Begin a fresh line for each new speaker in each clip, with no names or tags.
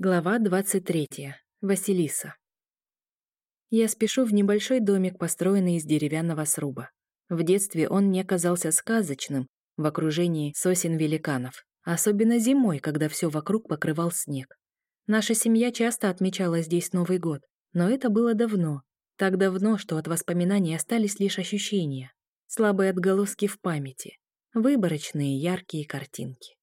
Глава 23. Василиса. Я спешу в небольшой домик, построенный из деревянного сруба. В детстве он мне казался сказочным в окружении сосен-великанов, особенно зимой, когда все вокруг покрывал снег. Наша семья часто отмечала здесь Новый год, но это было давно, так давно, что от воспоминаний остались лишь ощущения, слабые отголоски в памяти, выборочные яркие картинки.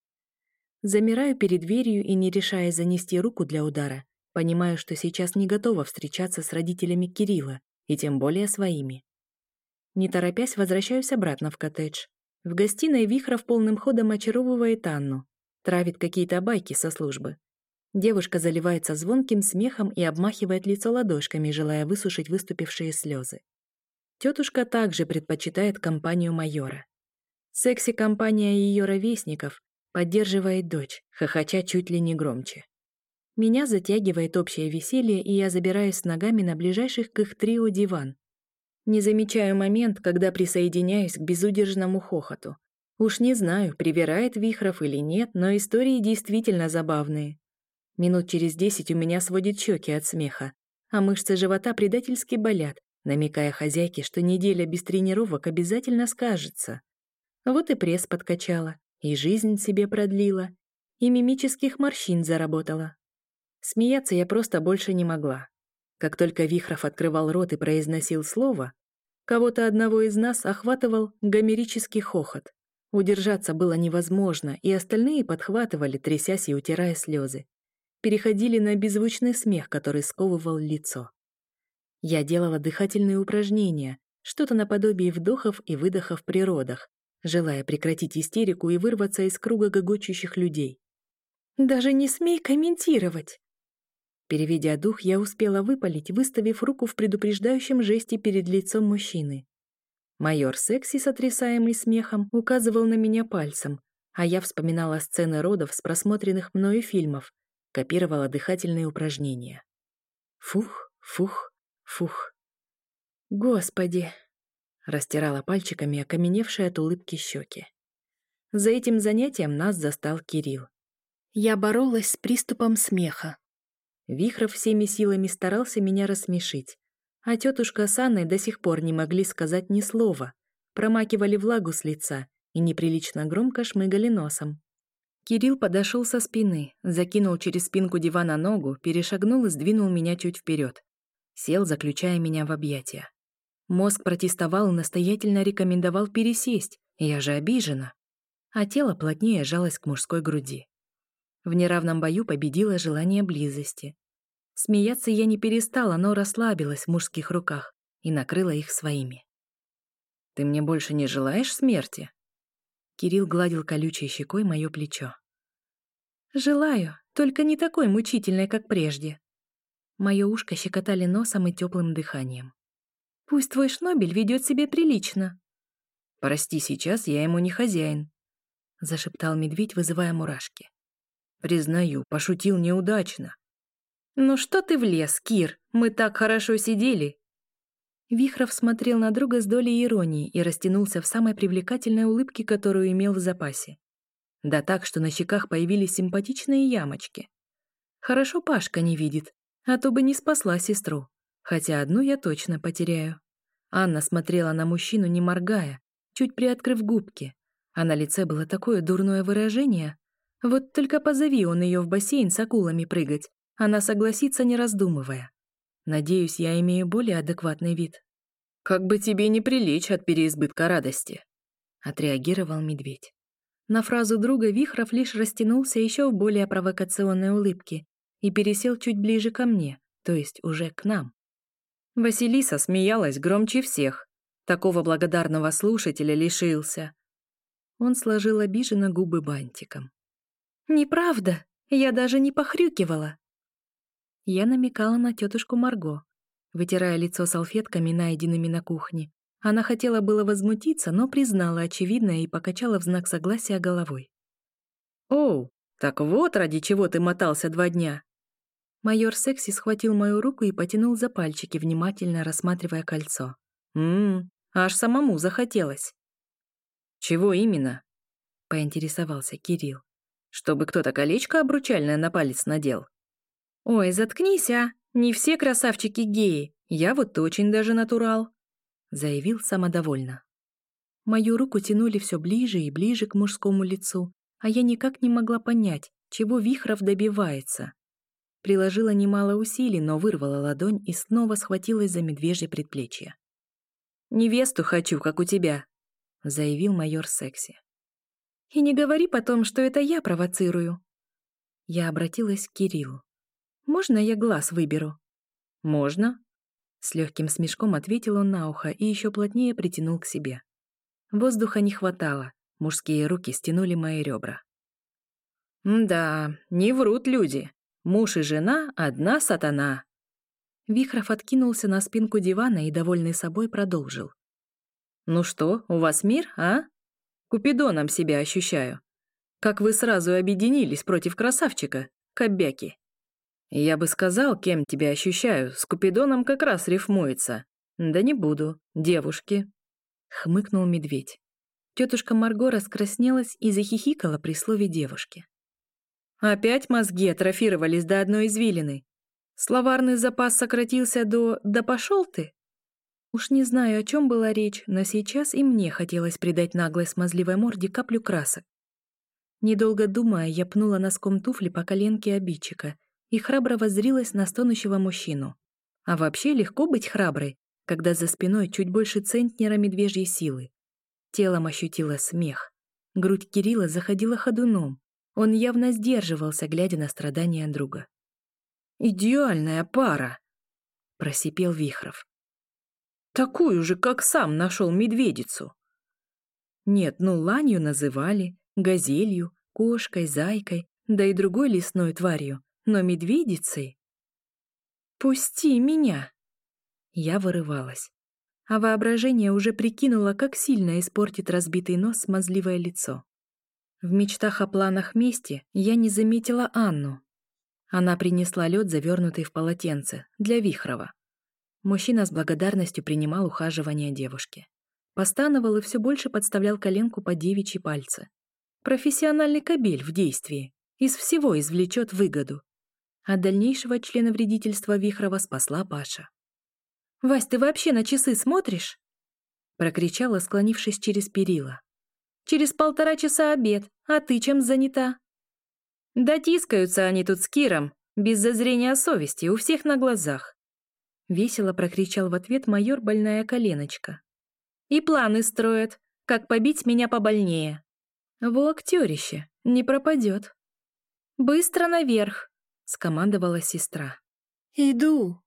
Замираю перед дверью и, не решая занести руку для удара, понимаю, что сейчас не готова встречаться с родителями Кирилла, и тем более своими. Не торопясь, возвращаюсь обратно в коттедж. В гостиной Вихров полным ходом очаровывает Анну, травит какие-то байки со службы. Девушка заливается звонким смехом и обмахивает лицо ладошками, желая высушить выступившие слезы. Тетушка также предпочитает компанию майора. Секси-компания ее ровесников Поддерживает дочь, хохоча чуть ли не громче. Меня затягивает общее веселье, и я забираюсь с ногами на ближайших к их трио диван. Не замечаю момент, когда присоединяюсь к безудержному хохоту. Уж не знаю, привирает Вихров или нет, но истории действительно забавные. Минут через десять у меня сводит щеки от смеха, а мышцы живота предательски болят, намекая хозяйке, что неделя без тренировок обязательно скажется. Вот и пресс подкачала, и жизнь себе продлила, и мимических морщин заработала. Смеяться я просто больше не могла. Как только Вихров открывал рот и произносил слово, кого-то одного из нас охватывал гомерический хохот. Удержаться было невозможно, и остальные подхватывали, трясясь и утирая слезы. Переходили на беззвучный смех, который сковывал лицо. Я делала дыхательные упражнения, что-то наподобие вдохов и выдохов при родах, желая прекратить истерику и вырваться из круга гогочущих людей. «Даже не смей комментировать!» Переведя дух, я успела выпалить, выставив руку в предупреждающем жесте перед лицом мужчины. Майор Секси, сотрясаемый смехом, указывал на меня пальцем, а я вспоминала сцены родов с просмотренных мною фильмов, копировала дыхательные упражнения. Фух, фух, фух. Господи, Растирала пальчиками окаменевшие от улыбки щеки. За этим занятием нас застал Кирилл. Я боролась с приступом смеха. Вихров всеми силами старался меня рассмешить, а тетушка с Анной до сих пор не могли сказать ни слова, промакивали влагу с лица и неприлично громко шмыгали носом. Кирилл подошел со спины, закинул через спинку дивана ногу, перешагнул и сдвинул меня чуть вперед. Сел, заключая меня в объятия. Мозг протестовал и настоятельно рекомендовал пересесть, я же обижена. А тело плотнее жалось к мужской груди. В неравном бою победило желание близости. Смеяться я не перестала, но расслабилась в мужских руках и накрыла их своими. «Ты мне больше не желаешь смерти?» Кирилл гладил колючей щекой мое плечо. «Желаю, только не такой мучительной, как прежде». Мое ушко щекотали носом и теплым дыханием. Пусть твой шнобель ведет себя прилично. Прости, сейчас я ему не хозяин, зашептал медведь, вызывая мурашки. Признаю, пошутил неудачно. Ну что ты влез, Кир? Мы так хорошо сидели. Вихров смотрел на друга с долей иронии и растянулся в самой привлекательной улыбке, которую имел в запасе. Да так, что на щеках появились симпатичные ямочки. Хорошо Пашка не видит, а то бы не спасла сестру хотя одну я точно потеряю. Анна смотрела на мужчину, не моргая, чуть приоткрыв губки, а на лице было такое дурное выражение. Вот только позови он ее в бассейн с акулами прыгать, она согласится, не раздумывая. Надеюсь, я имею более адекватный вид. «Как бы тебе не прилечь от переизбытка радости», — отреагировал медведь. На фразу друга Вихров лишь растянулся еще в более провокационной улыбке и пересел чуть ближе ко мне, то есть уже к нам. Василиса смеялась громче всех. Такого благодарного слушателя лишился. Он сложил обиженно губы бантиком. «Неправда, я даже не похрюкивала». Я намекала на тетушку Марго, вытирая лицо салфетками, найденными на кухне. Она хотела было возмутиться, но признала очевидное и покачала в знак согласия головой. «Оу, так вот ради чего ты мотался два дня. Майор Секси схватил мою руку и потянул за пальчики, внимательно рассматривая кольцо. «Ммм, аж самому захотелось». «Чего именно?» — поинтересовался Кирилл. «Чтобы кто-то колечко обручальное на палец надел?» «Ой, заткнись, а! Не все красавчики геи, я вот очень даже натурал», — заявил самодовольно. Мою руку тянули все ближе и ближе к мужскому лицу, а я никак не могла понять, чего Вихров добивается. Приложила немало усилий, но вырвала ладонь и снова схватилась за медвежье предплечье. «Невесту хочу, как у тебя», — заявил майор Секси. «И не говори потом, что это я провоцирую». Я обратилась к Кириллу. «Можно я глаз выберу?» «Можно», — с легким смешком ответил он на ухо и еще плотнее притянул к себе. Воздуха не хватало, мужские руки стянули мои ребра. «Да, не врут люди. Муж и жена — одна сатана». Вихров откинулся на спинку дивана и, довольный собой, продолжил. «Ну что, у вас мир, а? Купидоном себя ощущаю. Как вы сразу объединились против красавчика, кобяки. Я бы сказал, кем тебя ощущаю, с Купидоном как раз рифмуется. Да не буду, девушки». Хмыкнул медведь. Тетушка Марго раскраснелась и захихикала при слове девушки. Опять мозги атрофировались до одной извилины. Словарный запас сократился до «да пошел ты». Уж не знаю, о чем была речь, но сейчас и мне хотелось придать наглой смазливой морде каплю красок. Недолго думая, я пнула носком туфли по коленке обидчика и храбро воззрилась на стонущего мужчину. А вообще легко быть храброй, когда за спиной чуть больше центнера медвежьей силы. Телом ощутила смех. Грудь Кирилла заходила ходуном, он явно сдерживался, глядя на страдания друга. «Идеальная пара!» — просипел Вихров. «Такую же, как сам нашел медведицу!» Нет, ну ланью называли, газелью, кошкой, зайкой, да и другой лесной тварью, но медведицей... «Пусти меня!» Я вырывалась. А воображение уже прикинуло, как сильно испортит разбитый нос смазливое лицо. В мечтах о планах мести я не заметила Анну. Она принесла лед, завернутый в полотенце, для Вихрова. Мужчина с благодарностью принимал ухаживание девушки. Постановал и все больше подставлял коленку под девичьи пальцы. Профессиональный кабель в действии. Из всего извлечет выгоду. От дальнейшего члена вредительства Вихрова спасла Паша. «Вась, ты вообще на часы смотришь?» Прокричала, склонившись через перила. Через полтора часа обед, а ты чем занята?» «Дотискаются они тут с Киром, без зазрения совести, у всех на глазах». Весело прокричал в ответ майор больная коленочка. «И планы строят, как побить меня побольнее. Во актерище, не пропадет». «Быстро наверх!» — скомандовала сестра. «Иду!»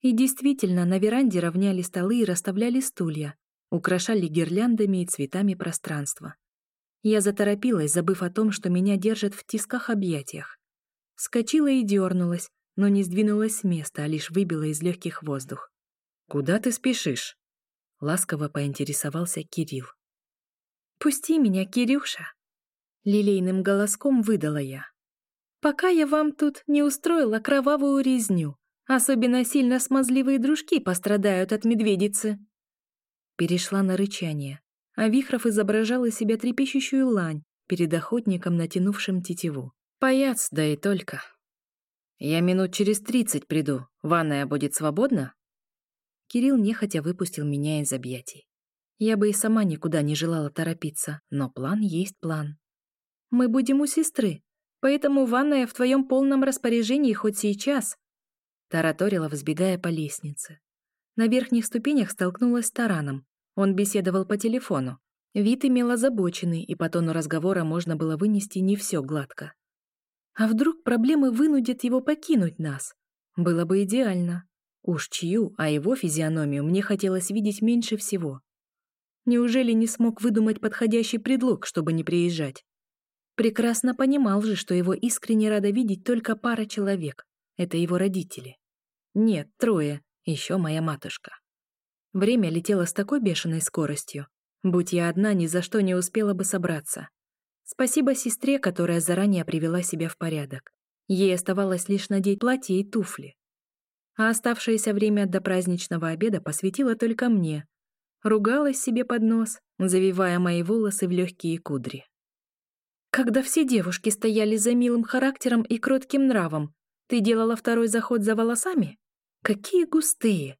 И действительно, на веранде равняли столы и расставляли стулья, украшали гирляндами и цветами пространство. Я заторопилась, забыв о том, что меня держат в тисках-объятиях. Вскочила и дернулась, но не сдвинулась с места, а лишь выбила из легких воздух. «Куда ты спешишь?» — ласково поинтересовался Кирилл. «Пусти меня, Кирюша!» — лилейным голоском выдала я. «Пока я вам тут не устроила кровавую резню, особенно сильно смазливые дружки пострадают от медведицы». Перешла на рычание, а Вихров изображал из себя трепещущую лань перед охотником, натянувшим тетиву. Паяц, да и только. «Я минут через тридцать приду. Ванная будет свободна?» Кирилл нехотя выпустил меня из объятий. Я бы и сама никуда не желала торопиться, но план есть план. «Мы будем у сестры, поэтому ванная в твоем полном распоряжении хоть сейчас», тараторила, взбегая по лестнице. На верхних ступенях столкнулась с тараном, он беседовал по телефону. Вид имел озабоченный, и по тону разговора можно было вынести не все гладко. А вдруг проблемы вынудят его покинуть нас? Было бы идеально. Уж чью, а его физиономию мне хотелось видеть меньше всего. Неужели не смог выдумать подходящий предлог, чтобы не приезжать? Прекрасно понимал же, что его искренне рада видеть только пара человек. Это его родители. Нет, трое, еще моя матушка. Время летело с такой бешеной скоростью. Будь я одна, ни за что не успела бы собраться. Спасибо сестре, которая заранее привела себя в порядок. Ей оставалось лишь надеть платье и туфли. А оставшееся время до праздничного обеда посвятила только мне. Ругалась себе под нос, завивая мои волосы в легкие кудри. Когда все девушки стояли за милым характером и кротким нравом, Ты делала второй заход за волосами? Какие густые!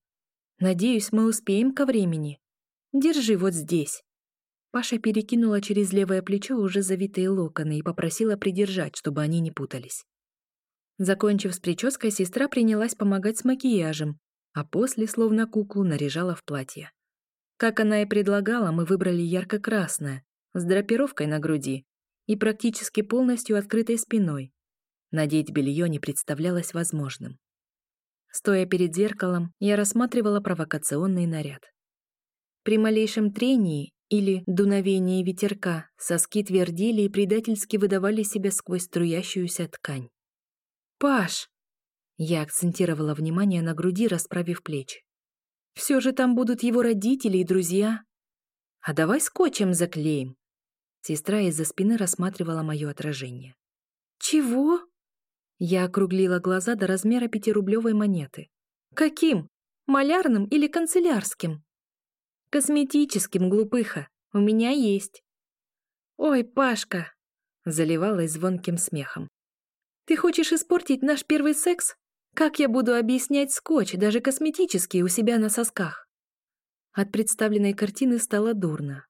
Надеюсь, мы успеем ко времени. Держи вот здесь. Паша перекинула через левое плечо уже завитые локоны и попросила придержать, чтобы они не путались. Закончив с прической, сестра принялась помогать с макияжем, а после, словно куклу, наряжала в платье. Как она и предлагала, мы выбрали ярко-красное, с драпировкой на груди и практически полностью открытой спиной. Надеть белье не представлялось возможным. Стоя перед зеркалом, я рассматривала провокационный наряд. При малейшем трении или дуновении ветерка соски твердили и предательски выдавали себя сквозь струящуюся ткань. «Паш!» Я акцентировала внимание на груди, расправив плечи. «Все же там будут его родители и друзья. А давай скотчем заклеим». Сестра из-за спины рассматривала мое отражение. «Чего?» Я округлила глаза до размера пятирублевой монеты. «Каким? Малярным или канцелярским?» «Косметическим, глупыха. У меня есть». «Ой, Пашка!» Заливалась звонким смехом. Ты хочешь испортить наш первый секс? Как я буду объяснять скотч, даже косметический, у себя на сосках? От представленной картины стало дурно.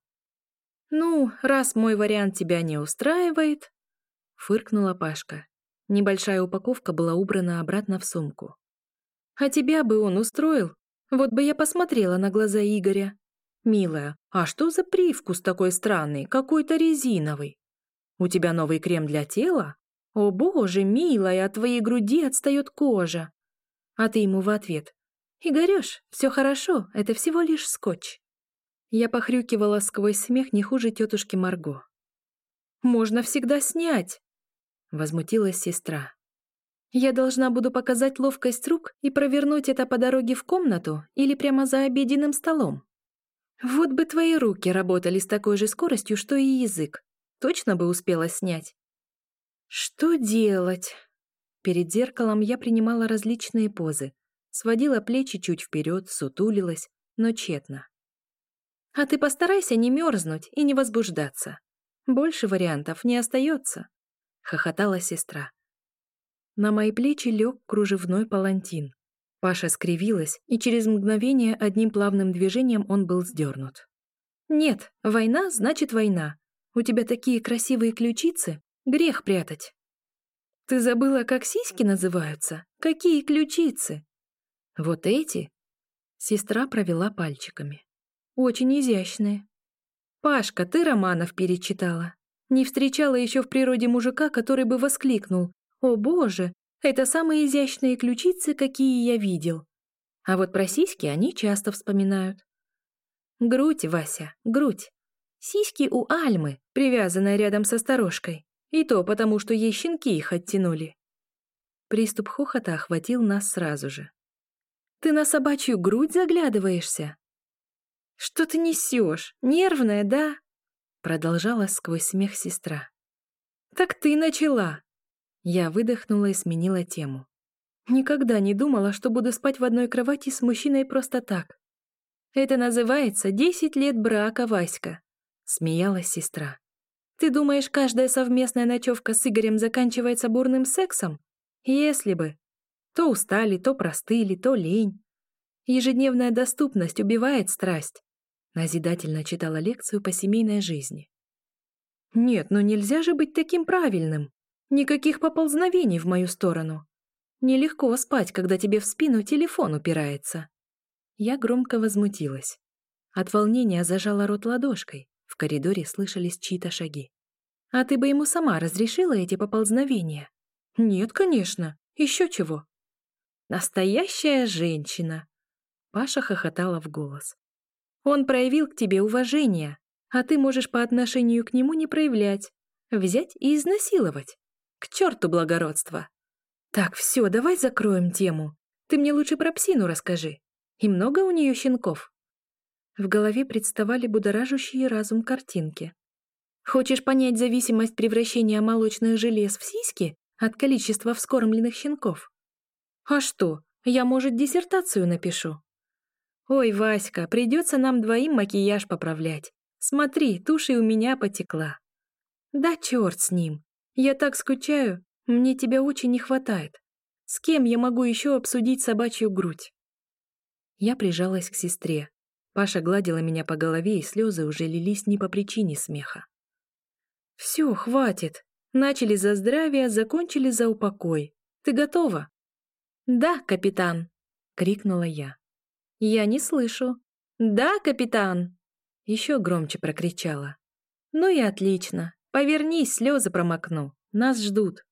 «Ну, раз мой вариант тебя не устраивает...» Фыркнула Пашка. Небольшая упаковка была убрана обратно в сумку. «А тебя бы он устроил? Вот бы я посмотрела на глаза Игоря. Милая, а что за привкус такой странный, какой-то резиновый? У тебя новый крем для тела? «О боже, милая, от твоей груди отстает кожа!» А ты ему в ответ. «Игорёш, все хорошо, это всего лишь скотч». Я похрюкивала сквозь смех не хуже тетушки Марго. «Можно всегда снять!» Возмутилась сестра. «Я должна буду показать ловкость рук и провернуть это по дороге в комнату или прямо за обеденным столом. Вот бы твои руки работали с такой же скоростью, что и язык. Точно бы успела снять. Что делать? Перед зеркалом я принимала различные позы, сводила плечи чуть вперед, сутулилась, но тщетно. А ты постарайся не мерзнуть и не возбуждаться. Больше вариантов не остается, хохотала сестра. На мои плечи лег кружевной палантин. Паша скривилась, и через мгновение одним плавным движением он был сдернут. «Нет, война значит война. У тебя такие красивые ключицы, Грех прятать. Ты забыла, как сиськи называются? Какие ключицы? Вот эти? Сестра провела пальчиками. Очень изящные. Пашка, ты романов перечитала. Не встречала еще в природе мужика, который бы воскликнул. О боже, это самые изящные ключицы, какие я видел. А вот про сиськи они часто вспоминают. Грудь, Вася, грудь. Сиськи у Альмы, привязанная рядом со сторожкой. И то потому, что ей щенки их оттянули. Приступ хохота охватил нас сразу же. «Ты на собачью грудь заглядываешься?» «Что ты несешь? Нервная, да?» Продолжала сквозь смех сестра. «Так ты начала!» Я выдохнула и сменила тему. Никогда не думала, что буду спать в одной кровати с мужчиной просто так. Это называется «десять лет брака, Васька», — смеялась сестра. Ты думаешь, каждая совместная ночевка с Игорем заканчивается бурным сексом? Если бы. То устали, то простыли, то лень. Ежедневная доступность убивает страсть. Назидательно читала лекцию по семейной жизни. Нет, ну нельзя же быть таким правильным. Никаких поползновений в мою сторону. Нелегко спать, когда тебе в спину телефон упирается. Я громко возмутилась. От волнения зажала рот ладошкой. В коридоре слышались чьи-то шаги. «А ты бы ему сама разрешила эти поползновения?» «Нет, конечно. Еще чего?» «Настоящая женщина!» Паша хохотала в голос. «Он проявил к тебе уважение, а ты можешь по отношению к нему не проявлять, взять и изнасиловать. К черту благородство!» «Так, все, давай закроем тему. Ты мне лучше про псину расскажи. И много у нее щенков?» В голове представали будоражащие разум картинки. Хочешь понять зависимость превращения молочных желез в сиськи от количества вскормленных щенков? А что, я, может, диссертацию напишу? Ой, Васька, придется нам двоим макияж поправлять. Смотри, тушь и у меня потекла. Да черт с ним. Я так скучаю, мне тебя очень не хватает. С кем я могу еще обсудить собачью грудь? Я прижалась к сестре. Паша гладила меня по голове, и слезы уже лились не по причине смеха. «Все, хватит. Начали за здравие, закончили за упокой. Ты готова?» «Да, капитан!» — крикнула я. «Я не слышу». «Да, капитан!» Еще громче прокричала. «Ну и отлично. Повернись, слезы промокну. Нас ждут».